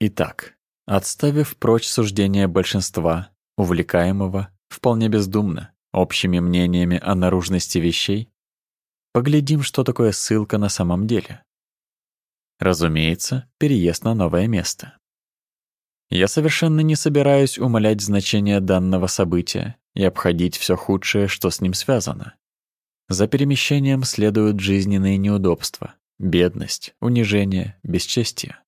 Итак, отставив прочь суждения большинства, увлекаемого, вполне бездумно, общими мнениями о наружности вещей, поглядим, что такое ссылка на самом деле. Разумеется, переезд на новое место. Я совершенно не собираюсь умалять значение данного события и обходить все худшее, что с ним связано. За перемещением следуют жизненные неудобства, бедность, унижение, бесчестие.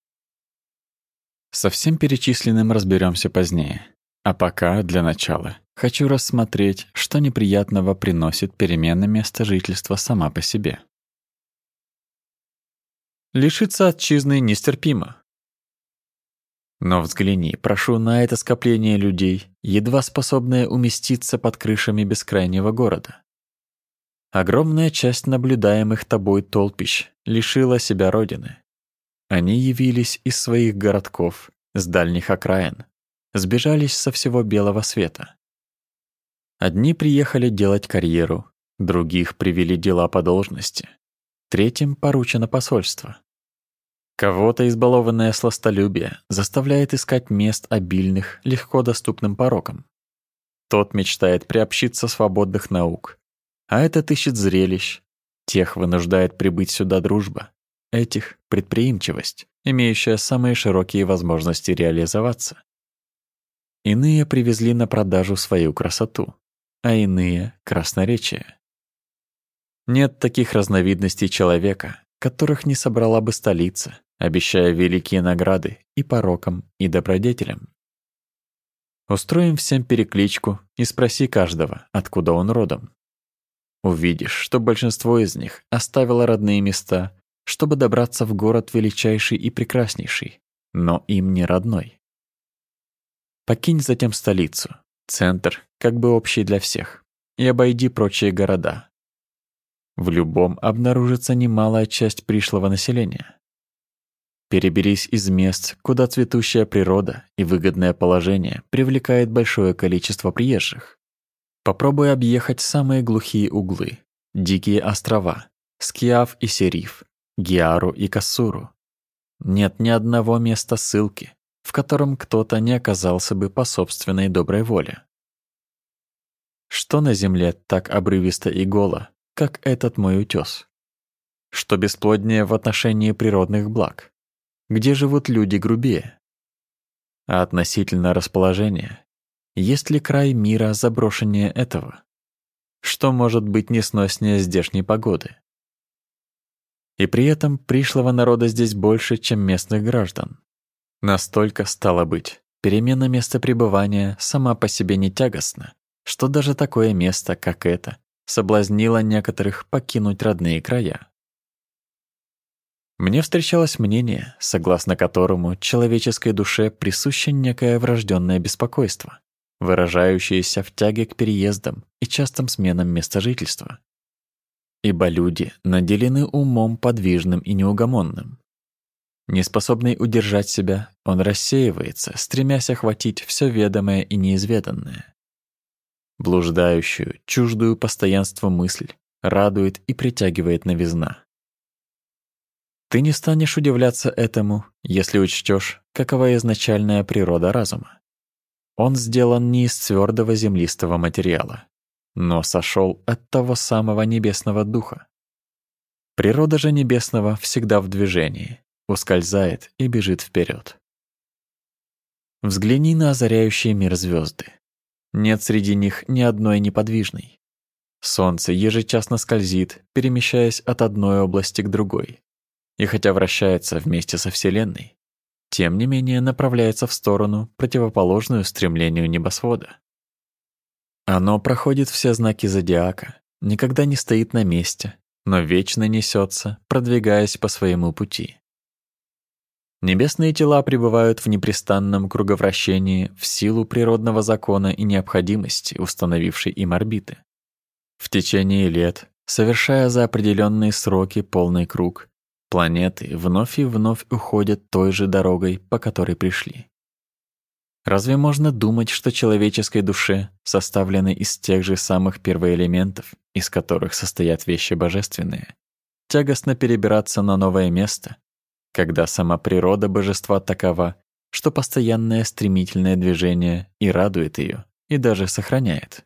Со всем перечисленным разберемся позднее. А пока, для начала, хочу рассмотреть, что неприятного приносит перемена места жительства сама по себе. Лишиться отчизны нестерпимо. Но взгляни, прошу, на это скопление людей, едва способное уместиться под крышами бескрайнего города. Огромная часть наблюдаемых тобой толпищ лишила себя родины. Они явились из своих городков, с дальних окраин, сбежались со всего белого света. Одни приехали делать карьеру, других привели дела по должности, третьим поручено посольство. Кого-то избалованное сластолюбие заставляет искать мест обильных, легко доступным порокам. Тот мечтает приобщиться свободных наук, а этот ищет зрелищ. Тех вынуждает прибыть сюда дружба, этих — предприимчивость, имеющая самые широкие возможности реализоваться. Иные привезли на продажу свою красоту, а иные — красноречие. Нет таких разновидностей человека, которых не собрала бы столица, обещая великие награды и порокам, и добродетелям. Устроим всем перекличку и спроси каждого, откуда он родом. Увидишь, что большинство из них оставило родные места, чтобы добраться в город величайший и прекраснейший, но им не родной. Покинь затем столицу, центр, как бы общий для всех, и обойди прочие города. В любом обнаружится немалая часть пришлого населения. Переберись из мест, куда цветущая природа и выгодное положение привлекает большое количество приезжих. Попробуй объехать самые глухие углы, дикие острова, Скиав и Сериф, Гиару и Кассуру. Нет ни одного места ссылки, в котором кто-то не оказался бы по собственной доброй воле. Что на земле так обрывисто и голо, как этот мой утес? Что бесплоднее в отношении природных благ? где живут люди грубее. А относительно расположения, есть ли край мира заброшеннее этого? Что может быть несноснее здешней погоды? И при этом пришлого народа здесь больше, чем местных граждан. Настолько стало быть, перемена места пребывания сама по себе не тягостна, что даже такое место, как это, соблазнило некоторых покинуть родные края. Мне встречалось мнение, согласно которому человеческой душе присуще некое врожденное беспокойство, выражающееся в тяге к переездам и частым сменам места жительства. Ибо люди наделены умом подвижным и неугомонным. Неспособный удержать себя, он рассеивается, стремясь охватить все ведомое и неизведанное. Блуждающую, чуждую постоянство мысль радует и притягивает новизна. Ты не станешь удивляться этому, если учтешь, какова изначальная природа разума. Он сделан не из твердого землистого материала, но сошел от того самого небесного духа. Природа же небесного всегда в движении, ускользает и бежит вперед. Взгляни на озаряющие мир звезды. Нет среди них ни одной неподвижной. Солнце ежечасно скользит, перемещаясь от одной области к другой, и хотя вращается вместе со Вселенной, тем не менее направляется в сторону, противоположную стремлению небосвода. Оно проходит все знаки зодиака, никогда не стоит на месте, но вечно несется, продвигаясь по своему пути. Небесные тела пребывают в непрестанном круговращении в силу природного закона и необходимости, установившей им орбиты. В течение лет, совершая за определенные сроки полный круг, Планеты вновь и вновь уходят той же дорогой, по которой пришли. Разве можно думать, что человеческой душе, составленной из тех же самых первоэлементов, из которых состоят вещи божественные, тягостно перебираться на новое место, когда сама природа божества такова, что постоянное стремительное движение и радует ее, и даже сохраняет.